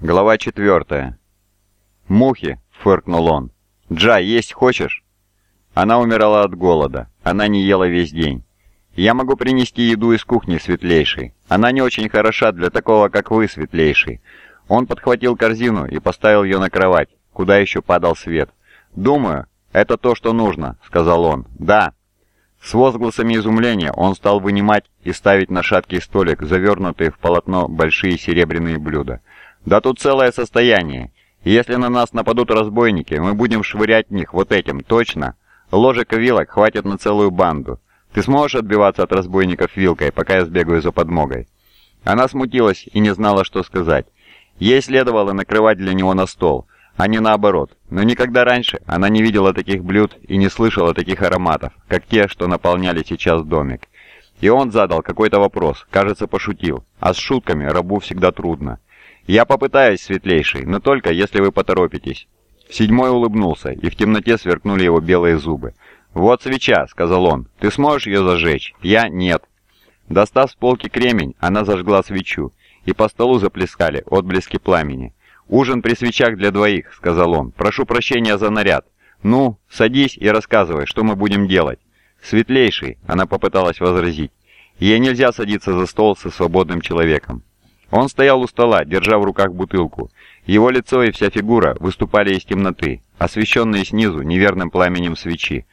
Глава 4. «Мухи!» — фыркнул он. «Джа, есть хочешь?» Она умирала от голода. Она не ела весь день. «Я могу принести еду из кухни, светлейший. Она не очень хороша для такого, как вы, светлейший». Он подхватил корзину и поставил ее на кровать, куда еще падал свет. «Думаю, это то, что нужно», — сказал он. «Да». С возгласами изумления он стал вынимать и ставить на шаткий столик, завернутые в полотно большие серебряные блюда. Да тут целое состояние. Если на нас нападут разбойники, мы будем швырять них вот этим, точно. Ложек и вилок хватит на целую банду. Ты сможешь отбиваться от разбойников вилкой, пока я сбегаю за подмогой?» Она смутилась и не знала, что сказать. Ей следовало накрывать для него на стол, а не наоборот. Но никогда раньше она не видела таких блюд и не слышала таких ароматов, как те, что наполняли сейчас домик. И он задал какой-то вопрос, кажется, пошутил. А с шутками рабу всегда трудно. «Я попытаюсь, светлейший, но только если вы поторопитесь». Седьмой улыбнулся, и в темноте сверкнули его белые зубы. «Вот свеча», — сказал он. «Ты сможешь ее зажечь?» «Я — нет». Достав с полки кремень, она зажгла свечу, и по столу заплескали отблески пламени. «Ужин при свечах для двоих», — сказал он. «Прошу прощения за наряд. Ну, садись и рассказывай, что мы будем делать». «Светлейший», — она попыталась возразить. «Ей нельзя садиться за стол со свободным человеком». Он стоял у стола, держа в руках бутылку. Его лицо и вся фигура выступали из темноты, освещенные снизу неверным пламенем свечи.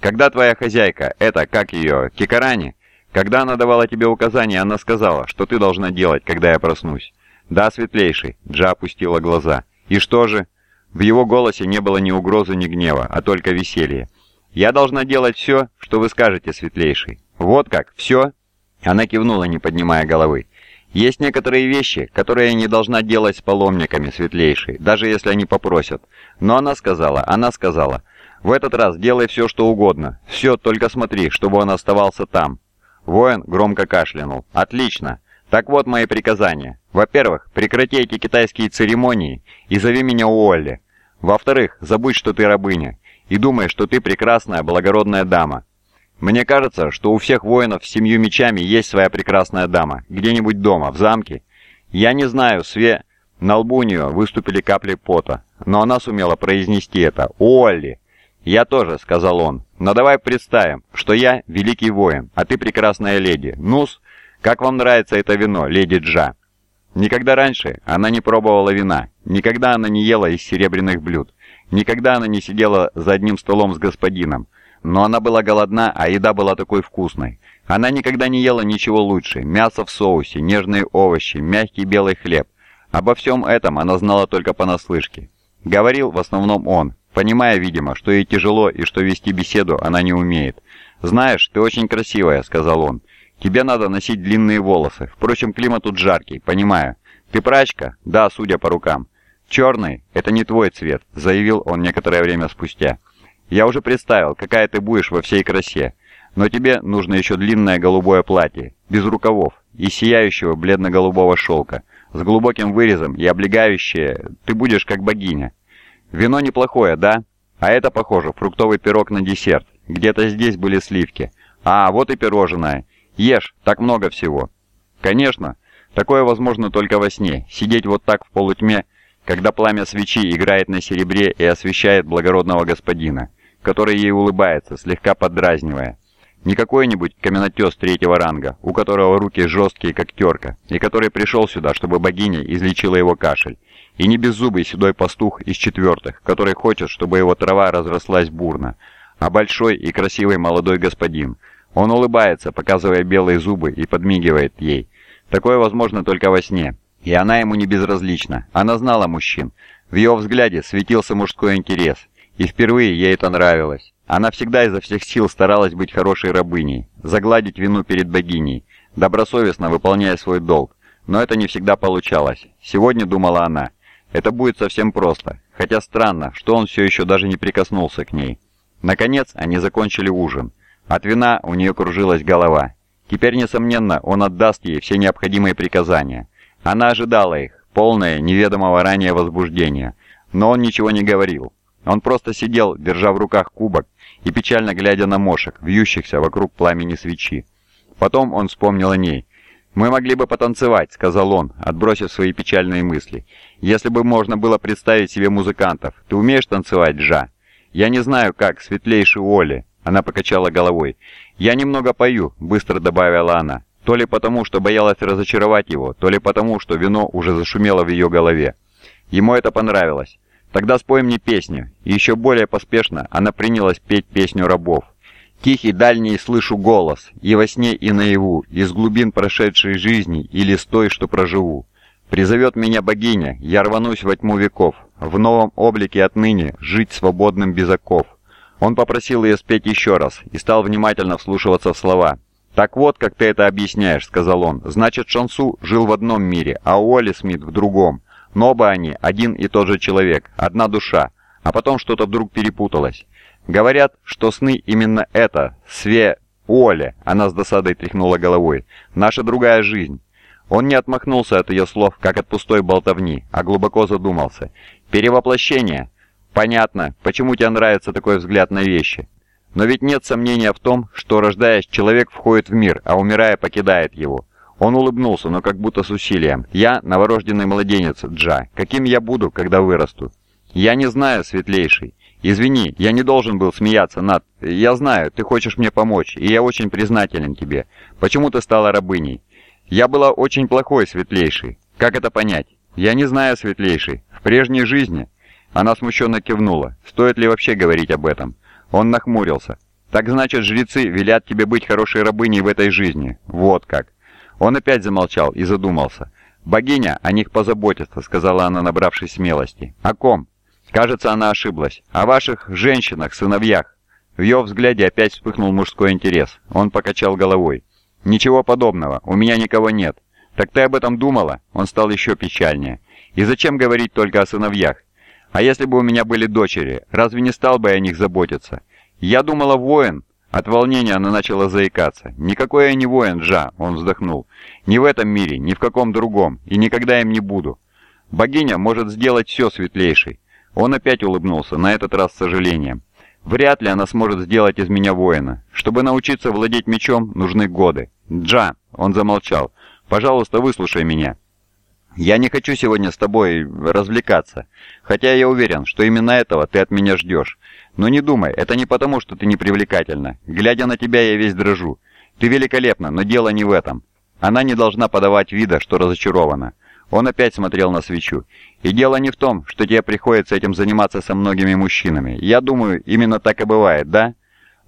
«Когда твоя хозяйка, это, как ее, Кикарани, когда она давала тебе указания, она сказала, что ты должна делать, когда я проснусь». «Да, светлейший», — Джа опустила глаза. «И что же?» В его голосе не было ни угрозы, ни гнева, а только веселье. «Я должна делать все, что вы скажете, светлейший». «Вот как? Все?» Она кивнула, не поднимая головы. Есть некоторые вещи, которые я не должна делать с паломниками, светлейшей, даже если они попросят. Но она сказала, она сказала, в этот раз делай все, что угодно. Все, только смотри, чтобы он оставался там. Воин громко кашлянул. Отлично. Так вот мои приказания. Во-первых, прекрати эти китайские церемонии и зови меня Уолли. Во-вторых, забудь, что ты рабыня, и думай, что ты прекрасная, благородная дама. Мне кажется, что у всех воинов с семью мечами есть своя прекрасная дама, где-нибудь дома, в замке. Я не знаю, Све... На лбу у нее выступили капли пота, но она сумела произнести это. «Олли!» «Я тоже», — сказал он. «Но давай представим, что я великий воин, а ты прекрасная леди. Нус, как вам нравится это вино, леди Джа?» Никогда раньше она не пробовала вина, никогда она не ела из серебряных блюд, никогда она не сидела за одним столом с господином, но она была голодна, а еда была такой вкусной. Она никогда не ела ничего лучше. Мясо в соусе, нежные овощи, мягкий белый хлеб. Обо всем этом она знала только понаслышке. Говорил в основном он, понимая, видимо, что ей тяжело и что вести беседу она не умеет. «Знаешь, ты очень красивая», — сказал он. «Тебе надо носить длинные волосы. Впрочем, климат тут жаркий, понимаю. Ты прачка? Да, судя по рукам. Черный — это не твой цвет», — заявил он некоторое время спустя. Я уже представил, какая ты будешь во всей красе. Но тебе нужно еще длинное голубое платье, без рукавов, и сияющего бледно-голубого шелка, с глубоким вырезом и облегающее, ты будешь как богиня. Вино неплохое, да? А это, похоже, фруктовый пирог на десерт. Где-то здесь были сливки. А, вот и пирожное. Ешь, так много всего. Конечно, такое возможно только во сне, сидеть вот так в полутьме, когда пламя свечи играет на серебре и освещает благородного господина который ей улыбается, слегка поддразнивая. Не какой-нибудь каменотес третьего ранга, у которого руки жесткие, как терка, и который пришел сюда, чтобы богиня излечила его кашель. И не беззубый седой пастух из четвертых, который хочет, чтобы его трава разрослась бурно, а большой и красивый молодой господин. Он улыбается, показывая белые зубы и подмигивает ей. Такое возможно только во сне. И она ему не безразлична. Она знала мужчин. В ее взгляде светился мужской интерес, и впервые ей это нравилось. Она всегда изо всех сил старалась быть хорошей рабыней, загладить вину перед богиней, добросовестно выполняя свой долг. Но это не всегда получалось. Сегодня, думала она, это будет совсем просто. Хотя странно, что он все еще даже не прикоснулся к ней. Наконец, они закончили ужин. От вина у нее кружилась голова. Теперь, несомненно, он отдаст ей все необходимые приказания. Она ожидала их, полное неведомого ранее возбуждения. Но он ничего не говорил. Он просто сидел, держа в руках кубок и печально глядя на мошек, вьющихся вокруг пламени свечи. Потом он вспомнил о ней. «Мы могли бы потанцевать», — сказал он, отбросив свои печальные мысли. «Если бы можно было представить себе музыкантов. Ты умеешь танцевать, Джа?» «Я не знаю, как, светлейший Оли», — она покачала головой. «Я немного пою», — быстро добавила она. То ли потому, что боялась разочаровать его, то ли потому, что вино уже зашумело в ее голове. Ему это понравилось. «Тогда спой мне песню». И еще более поспешно она принялась петь песню рабов. Тихий дальний слышу голос, и во сне, и наяву, из глубин прошедшей жизни или с той, что проживу. Призовет меня богиня, я рванусь во тьму веков, в новом облике отныне жить свободным без оков. Он попросил ее спеть еще раз и стал внимательно вслушиваться в слова. «Так вот, как ты это объясняешь», — сказал он. «Значит, Шансу жил в одном мире, а Уолли Смит в другом. Но оба они один и тот же человек, одна душа. А потом что-то вдруг перепуталось. Говорят, что сны именно это, све... Оля, она с досадой тряхнула головой, наша другая жизнь. Он не отмахнулся от ее слов, как от пустой болтовни, а глубоко задумался. Перевоплощение. Понятно, почему тебе нравится такой взгляд на вещи. Но ведь нет сомнения в том, что, рождаясь, человек входит в мир, а умирая, покидает его. Он улыбнулся, но как будто с усилием. «Я новорожденный младенец, Джа. Каким я буду, когда вырасту?» «Я не знаю, светлейший. «Извини, я не должен был смеяться, Над. Я знаю, ты хочешь мне помочь, и я очень признателен тебе. Почему ты стала рабыней?» «Я была очень плохой, Светлейший. Как это понять?» «Я не знаю, Светлейший. В прежней жизни...» Она смущенно кивнула. «Стоит ли вообще говорить об этом?» Он нахмурился. «Так значит, жрецы велят тебе быть хорошей рабыней в этой жизни. Вот как». Он опять замолчал и задумался. «Богиня о них позаботится», — сказала она, набравшись смелости. «О ком?» Кажется, она ошиблась. О ваших женщинах, сыновьях. В ее взгляде опять вспыхнул мужской интерес. Он покачал головой. «Ничего подобного. У меня никого нет». «Так ты об этом думала?» Он стал еще печальнее. «И зачем говорить только о сыновьях? А если бы у меня были дочери, разве не стал бы я о них заботиться? Я думала, воин». От волнения она начала заикаться. «Никакой я не воин, Джа», — он вздохнул. «Ни в этом мире, ни в каком другом, и никогда им не буду. Богиня может сделать все светлейшей. Он опять улыбнулся, на этот раз с сожалением. «Вряд ли она сможет сделать из меня воина. Чтобы научиться владеть мечом, нужны годы. Джа!» Он замолчал. «Пожалуйста, выслушай меня. Я не хочу сегодня с тобой развлекаться, хотя я уверен, что именно этого ты от меня ждешь. Но не думай, это не потому, что ты непривлекательна. Глядя на тебя, я весь дрожу. Ты великолепна, но дело не в этом. Она не должна подавать вида, что разочарована. Он опять смотрел на свечу. «И дело не в том, что тебе приходится этим заниматься со многими мужчинами. Я думаю, именно так и бывает, да?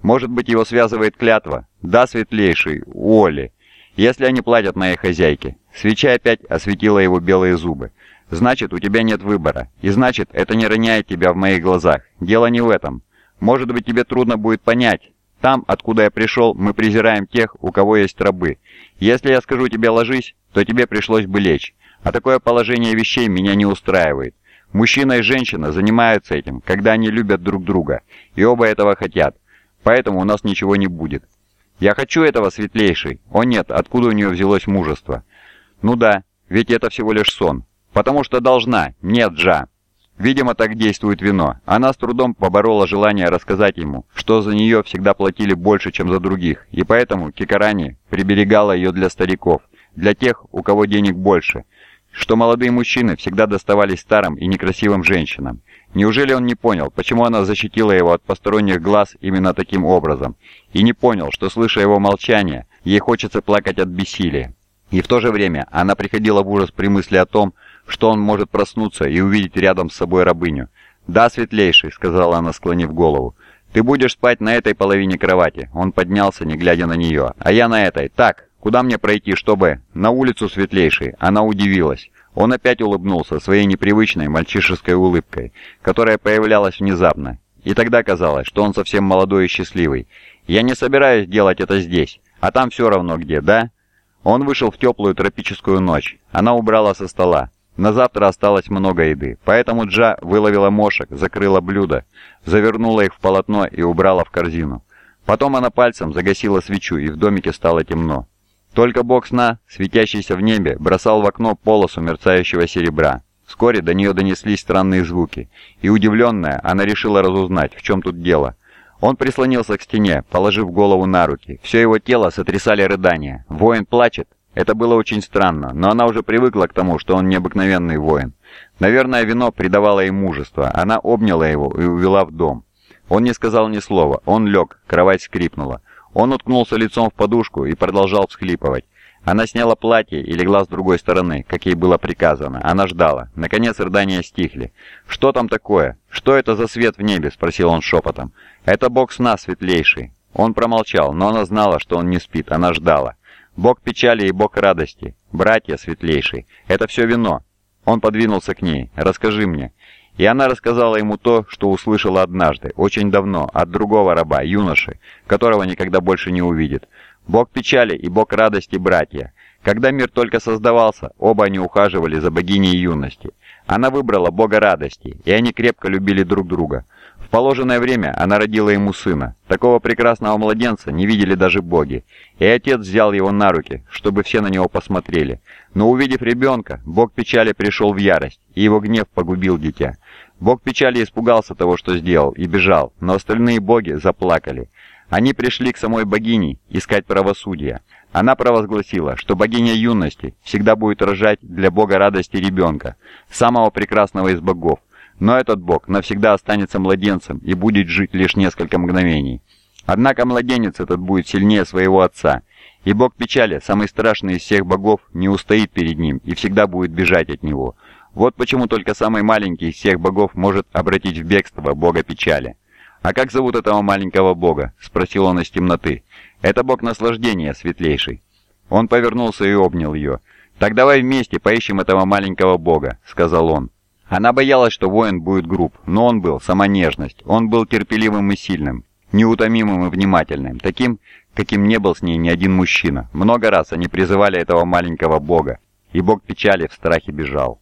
Может быть, его связывает клятва? Да, светлейший, Уолли. Если они платят моей хозяйке». Свеча опять осветила его белые зубы. «Значит, у тебя нет выбора. И значит, это не роняет тебя в моих глазах. Дело не в этом. Может быть, тебе трудно будет понять. Там, откуда я пришел, мы презираем тех, у кого есть рабы. Если я скажу тебе ложись, то тебе пришлось бы лечь. А такое положение вещей меня не устраивает. Мужчина и женщина занимаются этим, когда они любят друг друга, и оба этого хотят. Поэтому у нас ничего не будет. Я хочу этого, светлейший. О нет, откуда у нее взялось мужество? Ну да, ведь это всего лишь сон. Потому что должна. Нет, Джа. Видимо, так действует вино. Она с трудом поборола желание рассказать ему, что за нее всегда платили больше, чем за других, и поэтому Кикарани приберегала ее для стариков, для тех, у кого денег больше, что молодые мужчины всегда доставались старым и некрасивым женщинам. Неужели он не понял, почему она защитила его от посторонних глаз именно таким образом? И не понял, что, слыша его молчание, ей хочется плакать от бессилия. И в то же время она приходила в ужас при мысли о том, что он может проснуться и увидеть рядом с собой рабыню. «Да, светлейший», — сказала она, склонив голову. «Ты будешь спать на этой половине кровати». Он поднялся, не глядя на нее. «А я на этой. Так, Куда мне пройти, чтобы...» «На улицу светлейшей». Она удивилась. Он опять улыбнулся своей непривычной мальчишеской улыбкой, которая появлялась внезапно. И тогда казалось, что он совсем молодой и счастливый. «Я не собираюсь делать это здесь, а там все равно где, да?» Он вышел в теплую тропическую ночь. Она убрала со стола. На завтра осталось много еды, поэтому Джа выловила мошек, закрыла блюдо, завернула их в полотно и убрала в корзину. Потом она пальцем загасила свечу, и в домике стало темно. Только бог сна, светящийся в небе, бросал в окно полосу мерцающего серебра. Вскоре до нее донеслись странные звуки, и удивленная, она решила разузнать, в чем тут дело. Он прислонился к стене, положив голову на руки. Все его тело сотрясали рыдания. Воин плачет. Это было очень странно, но она уже привыкла к тому, что он необыкновенный воин. Наверное, вино придавало ей мужество. Она обняла его и увела в дом. Он не сказал ни слова. Он лег, кровать скрипнула. Он уткнулся лицом в подушку и продолжал всхлипывать. Она сняла платье и легла с другой стороны, как ей было приказано. Она ждала. Наконец рыдания стихли. «Что там такое? Что это за свет в небе?» – спросил он шепотом. «Это бог сна светлейший». Он промолчал, но она знала, что он не спит. Она ждала. «Бог печали и бог радости. Братья светлейший. Это все вино». Он подвинулся к ней. «Расскажи мне». И она рассказала ему то, что услышала однажды, очень давно, от другого раба, юноши, которого никогда больше не увидит. Бог печали и бог радости братья. Когда мир только создавался, оба они ухаживали за богиней юности. Она выбрала бога радости, и они крепко любили друг друга. Положенное время она родила ему сына. Такого прекрасного младенца не видели даже боги. И отец взял его на руки, чтобы все на него посмотрели. Но увидев ребенка, бог печали пришел в ярость, и его гнев погубил дитя. Бог печали испугался того, что сделал, и бежал, но остальные боги заплакали. Они пришли к самой богине искать правосудия. Она провозгласила, что богиня юности всегда будет рожать для бога радости ребенка, самого прекрасного из богов, но этот бог навсегда останется младенцем и будет жить лишь несколько мгновений. Однако младенец этот будет сильнее своего отца, и бог печали, самый страшный из всех богов, не устоит перед ним и всегда будет бежать от него. Вот почему только самый маленький из всех богов может обратить в бегство бога печали. «А как зовут этого маленького бога?» – спросил он из темноты. «Это бог наслаждения, светлейший». Он повернулся и обнял ее. «Так давай вместе поищем этого маленького бога», – сказал он. Она боялась, что воин будет груб, но он был сама нежность. Он был терпеливым и сильным, неутомимым и внимательным, таким, каким не был с ней ни один мужчина. Много раз они призывали этого маленького бога, и бог печали в страхе бежал.